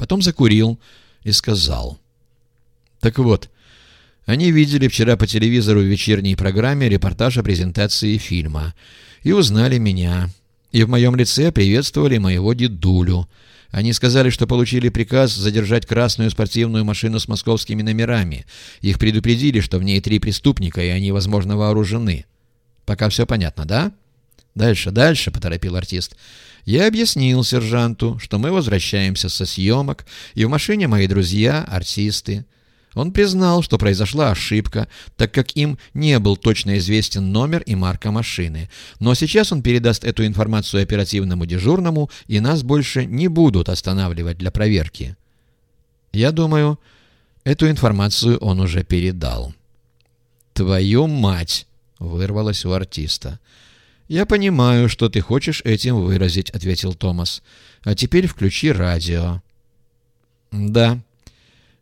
Потом закурил и сказал. «Так вот, они видели вчера по телевизору в вечерней программе репортаж о презентации фильма и узнали меня. И в моем лице приветствовали моего дедулю. Они сказали, что получили приказ задержать красную спортивную машину с московскими номерами. Их предупредили, что в ней три преступника, и они, возможно, вооружены. Пока все понятно, да? Дальше, дальше, — поторопил артист. Я объяснил сержанту, что мы возвращаемся со съемок, и в машине мои друзья, артисты. Он признал, что произошла ошибка, так как им не был точно известен номер и марка машины. Но сейчас он передаст эту информацию оперативному дежурному, и нас больше не будут останавливать для проверки. Я думаю, эту информацию он уже передал. «Твою мать!» — вырвалось у артиста. «Я понимаю, что ты хочешь этим выразить», — ответил Томас. «А теперь включи радио». «Да»,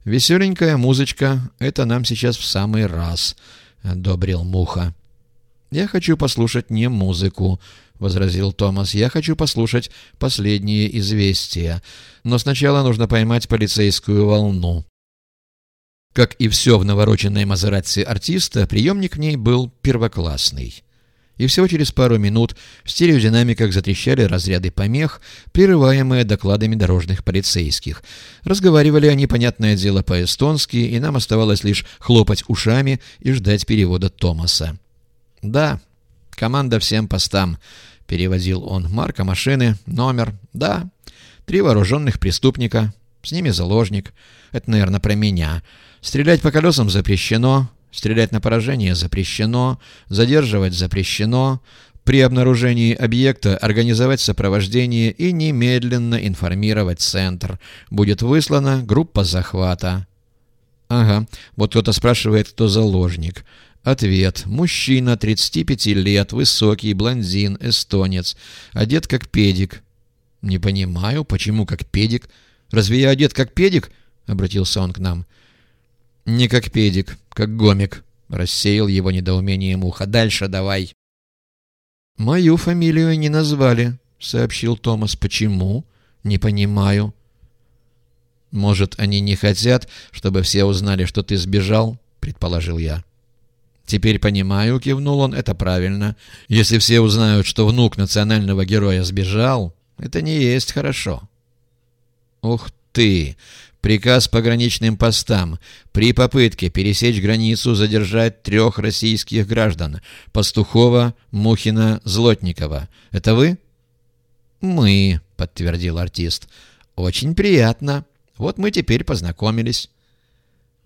«Веселенькая музычка — это нам сейчас в самый раз», — одобрил Муха. «Я хочу послушать не музыку», — возразил Томас. «Я хочу послушать последние известия. Но сначала нужно поймать полицейскую волну». Как и все в навороченной Мазерати артиста, приемник в ней был первоклассный и всего через пару минут в стереодинамиках затрещали разряды помех, прерываемые докладами дорожных полицейских. Разговаривали они, понятное дело, по-эстонски, и нам оставалось лишь хлопать ушами и ждать перевода Томаса. «Да, команда всем постам», — переводил он. «Марка машины, номер, да, три вооруженных преступника, с ними заложник. Это, наверное, про меня. Стрелять по колесам запрещено, Стрелять на поражение запрещено, задерживать запрещено, при обнаружении объекта организовать сопровождение и немедленно информировать центр. Будет выслана группа захвата. Ага, вот кто-то спрашивает, кто заложник. Ответ. Мужчина, 35 лет, высокий, блондин, эстонец, одет как педик. Не понимаю, почему как педик? Разве я одет как педик? Обратился он к нам. «Не как педик, как гомик», — рассеял его недоумение муха. «Дальше давай». «Мою фамилию не назвали», — сообщил Томас. «Почему? Не понимаю». «Может, они не хотят, чтобы все узнали, что ты сбежал?» — предположил я. «Теперь понимаю», — кивнул он, — «это правильно. Если все узнают, что внук национального героя сбежал, это не есть хорошо». «Ух ты! Приказ пограничным постам при попытке пересечь границу задержать трех российских граждан – Пастухова, Мухина, Злотникова. Это вы? «Мы», – подтвердил артист. «Очень приятно. Вот мы теперь познакомились».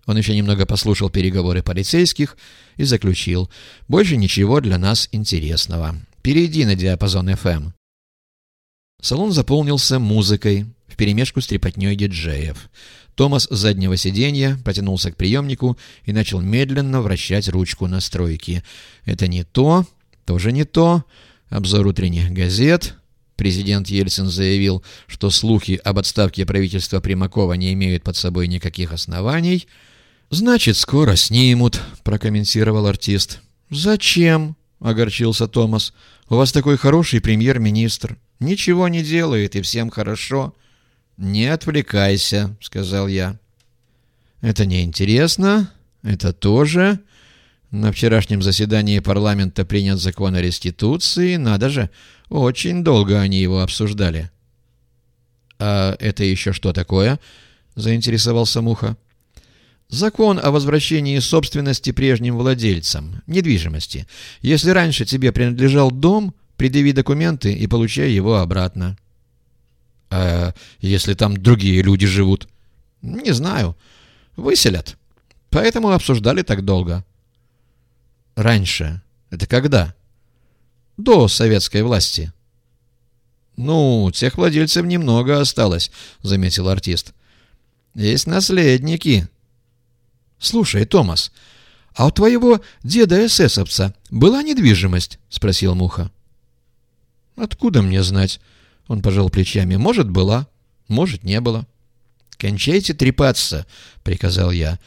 Он еще немного послушал переговоры полицейских и заключил. «Больше ничего для нас интересного. Перейди на диапазон FM». Салон заполнился музыкой, вперемешку с трепотней диджеев. Томас с заднего сиденья потянулся к приемнику и начал медленно вращать ручку настройки. Это не то, тоже не то. Обзор утренних газет. Президент Ельцин заявил, что слухи об отставке правительства Примакова не имеют под собой никаких оснований. «Значит, скоро снимут», — прокомментировал артист. «Зачем?» — огорчился Томас. «У вас такой хороший премьер-министр. Ничего не делает, и всем хорошо. «Не отвлекайся», — сказал я. «Это неинтересно. Это тоже. На вчерашнем заседании парламента принят закон о реституции. Надо же, очень долго они его обсуждали». «А это еще что такое?» — заинтересовался Муха. «Закон о возвращении собственности прежним владельцам, недвижимости. Если раньше тебе принадлежал дом, предъяви документы и получай его обратно». А если там другие люди живут? Не знаю. Выселят. Поэтому обсуждали так долго. Раньше. Это когда? До советской власти. Ну, тех владельцев немного осталось, заметил артист. Есть наследники. Слушай, Томас, а у твоего деда эсэсовца была недвижимость? Спросил Муха. Откуда мне знать? Он пожал плечами. «Может, была, может, не было». «Кончайте трепаться», — приказал я.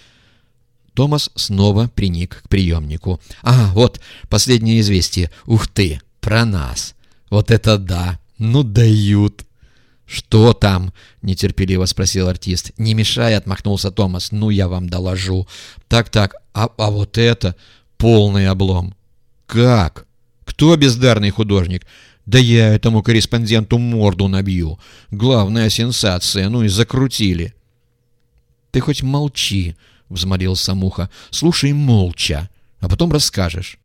Томас снова приник к приемнику. «А, вот, последнее известие. Ух ты, про нас. Вот это да! Ну, дают!» «Что там?» — нетерпеливо спросил артист. «Не мешай», — отмахнулся Томас. «Ну, я вам доложу». «Так-так, а, а вот это полный облом». «Как? Кто бездарный художник?» «Да я этому корреспонденту морду набью. Главная сенсация, ну и закрутили». «Ты хоть молчи», — взмолился Муха. «Слушай молча, а потом расскажешь».